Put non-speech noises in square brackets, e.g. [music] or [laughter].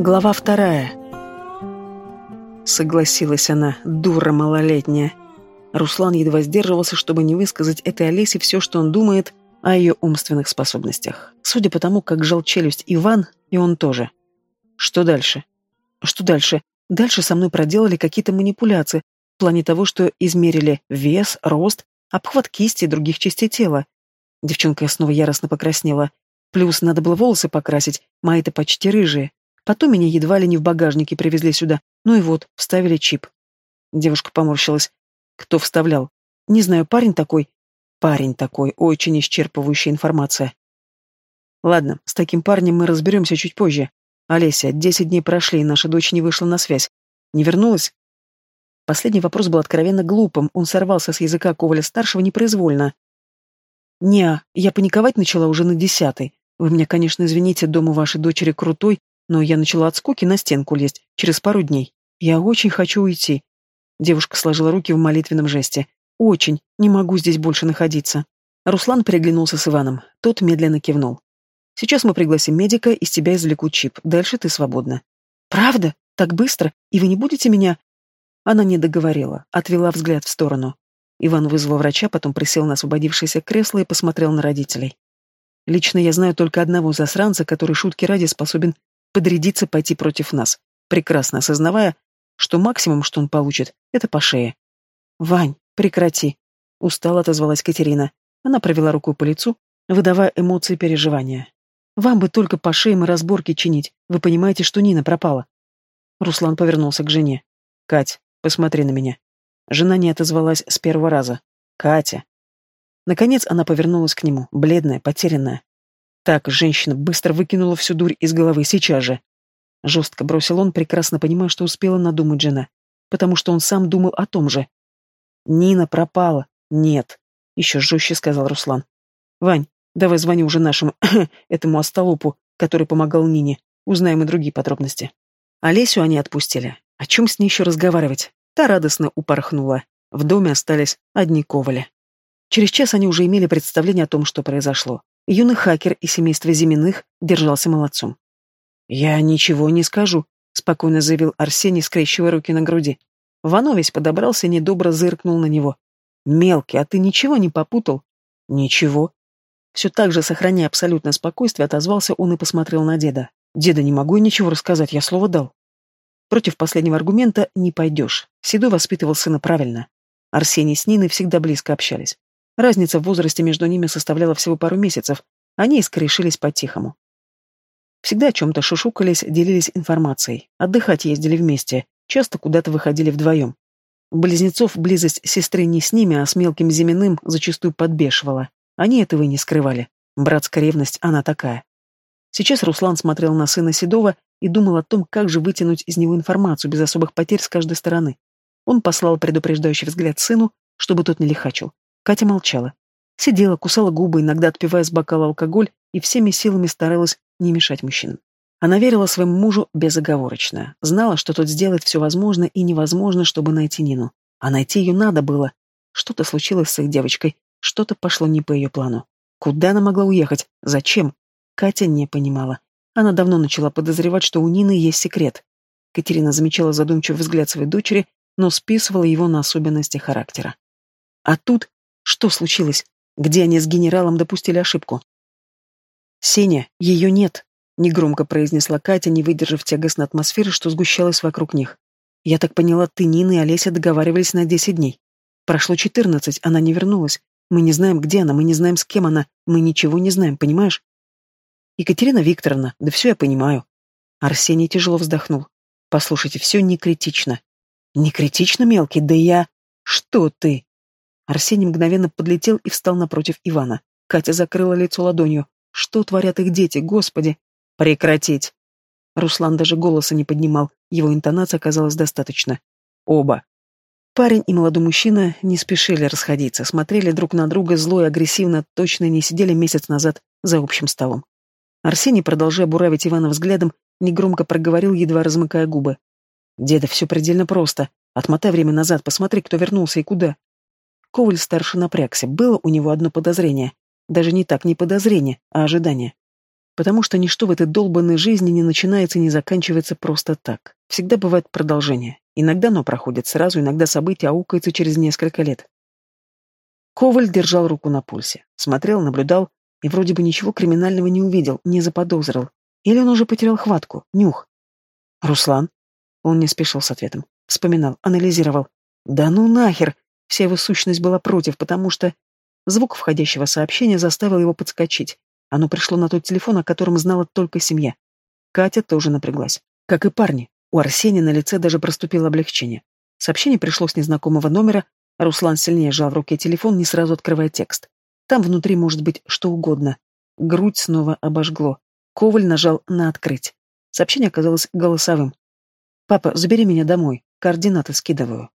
Глава вторая. Согласилась она, дура малолетняя. Руслан едва сдерживался, чтобы не высказать этой Олесе все, что он думает о ее умственных способностях. Судя по тому, как жал челюсть Иван, и он тоже. Что дальше? Что дальше? Дальше со мной проделали какие-то манипуляции, в плане того, что измерили вес, рост, обхват кисти и других частей тела. Девчонка снова яростно покраснела. Плюс надо было волосы покрасить, мои-то почти рыжие. Потом меня едва ли не в багажнике привезли сюда. Ну и вот, вставили чип. Девушка поморщилась. Кто вставлял? Не знаю, парень такой. Парень такой, очень исчерпывающая информация. Ладно, с таким парнем мы разберемся чуть позже. Олеся, десять дней прошли, и наша дочь не вышла на связь. Не вернулась? Последний вопрос был откровенно глупым, он сорвался с языка Коваля-старшего непроизвольно. «Не, я паниковать начала уже на десятый. Вы меня, конечно, извините, дом у вашей дочери крутой, но я начала от скуки на стенку лезть через пару дней. Я очень хочу уйти. Девушка сложила руки в молитвенном жесте. Очень. Не могу здесь больше находиться. Руслан переглянулся с Иваном. Тот медленно кивнул. Сейчас мы пригласим медика, из тебя извлекут чип. Дальше ты свободна. Правда? Так быстро? И вы не будете меня... Она не договорила, отвела взгляд в сторону. Иван вызвал врача, потом присел на освободившееся кресло и посмотрел на родителей. Лично я знаю только одного засранца, который шутки ради способен подрядиться пойти против нас, прекрасно осознавая, что максимум, что он получит, это по шее. «Вань, прекрати!» — устало отозвалась Катерина. Она провела рукой по лицу, выдавая эмоции переживания. «Вам бы только по шеям и разборки чинить. Вы понимаете, что Нина пропала?» Руслан повернулся к жене. «Кать, посмотри на меня». Жена не отозвалась с первого раза. «Катя». Наконец она повернулась к нему, бледная, потерянная. Так, женщина быстро выкинула всю дурь из головы, сейчас же. Жестко бросил он, прекрасно понимая, что успела надумать жена. Потому что он сам думал о том же. Нина пропала. Нет. Еще жестче сказал Руслан. Вань, давай звони уже нашему, [clears throat] этому остолопу, который помогал Нине. Узнаем и другие подробности. Олесю они отпустили. О чем с ней еще разговаривать? Та радостно упорхнула. В доме остались одни ковали. Через час они уже имели представление о том, что произошло. Юный хакер из семейства Зиминых держался молодцом. «Я ничего не скажу», — спокойно заявил Арсений, скрещивая руки на груди. Вановесь подобрался и недобро зыркнул на него. «Мелкий, а ты ничего не попутал?» «Ничего». Все так же, сохраняя абсолютное спокойствие, отозвался он и посмотрел на деда. «Деда, не могу я ничего рассказать, я слово дал». Против последнего аргумента не пойдешь. Седой воспитывал сына правильно. Арсений с Ниной всегда близко общались. Разница в возрасте между ними составляла всего пару месяцев, они и скорешились по-тихому. Всегда о чем-то шушукались, делились информацией, отдыхать ездили вместе, часто куда-то выходили вдвоем. Близнецов близость сестры не с ними, а с мелким Зиминым зачастую подбешивала. Они этого и не скрывали. Братская ревность, она такая. Сейчас Руслан смотрел на сына Седова и думал о том, как же вытянуть из него информацию без особых потерь с каждой стороны. Он послал предупреждающий взгляд сыну, чтобы тот не лихачил. Катя молчала. Сидела, кусала губы, иногда отпивая с бокала алкоголь, и всеми силами старалась не мешать мужчинам. Она верила своему мужу безоговорочно, знала, что тот сделает все возможное и невозможное, чтобы найти Нину. А найти ее надо было. Что-то случилось с их девочкой, что-то пошло не по ее плану. Куда она могла уехать? Зачем? Катя не понимала. Она давно начала подозревать, что у Нины есть секрет. Катерина замечала задумчивый взгляд своей дочери, но списывала его на особенности характера. А тут что случилось? Где они с генералом допустили ошибку? «Сеня, ее нет», — негромко произнесла Катя, не выдержав тягостной атмосферы, что сгущалась вокруг них. «Я так поняла, ты, Нина и Олеся договаривались на десять дней. Прошло четырнадцать, она не вернулась. Мы не знаем, где она, мы не знаем, с кем она, мы ничего не знаем, понимаешь?» «Екатерина Викторовна, да все я понимаю». Арсений тяжело вздохнул. «Послушайте, все не критично». «Не критично, мелкий? Да я...» «Что ты?» Арсений мгновенно подлетел и встал напротив Ивана. Катя закрыла лицо ладонью. Что творят их дети, господи? Прекратить! Руслан даже голоса не поднимал, его интонация оказалась достаточно. Оба. Парень и молодой мужчина не спешили расходиться, смотрели друг на друга зло и агрессивно, точно не сидели месяц назад за общим столом. Арсений, продолжая буравить Ивана взглядом, негромко проговорил, едва размыкая губы. «Деда, все предельно просто. Отмотай время назад, посмотри, кто вернулся и куда. Коваль старше напрягся. Было у него одно подозрение. Даже не так, не подозрение, а ожидание. Потому что ничто в этой долбанной жизни не начинается и не заканчивается просто так. Всегда бывает продолжение. Иногда оно проходит сразу, иногда события аукаются через несколько лет. Коваль держал руку на пульсе. Смотрел, наблюдал и вроде бы ничего криминального не увидел, не заподозрил. Или он уже потерял хватку, нюх. «Руслан?» Он не спешил с ответом. Вспоминал, анализировал. «Да ну нахер!» Вся его сущность была против, потому что... Звук входящего сообщения заставил его подскочить. Оно пришло на тот телефон, о котором знала только семья. Катя тоже напряглась. Как и парни. У Арсения на лице даже проступило облегчение. Сообщение пришло с незнакомого номера. Руслан сильнее сжал в руке телефон, не сразу открывая текст. Там внутри может быть что угодно. Грудь снова обожгло. Коваль нажал на «Открыть». Сообщение оказалось голосовым. «Папа, забери меня домой. Координаты скидываю».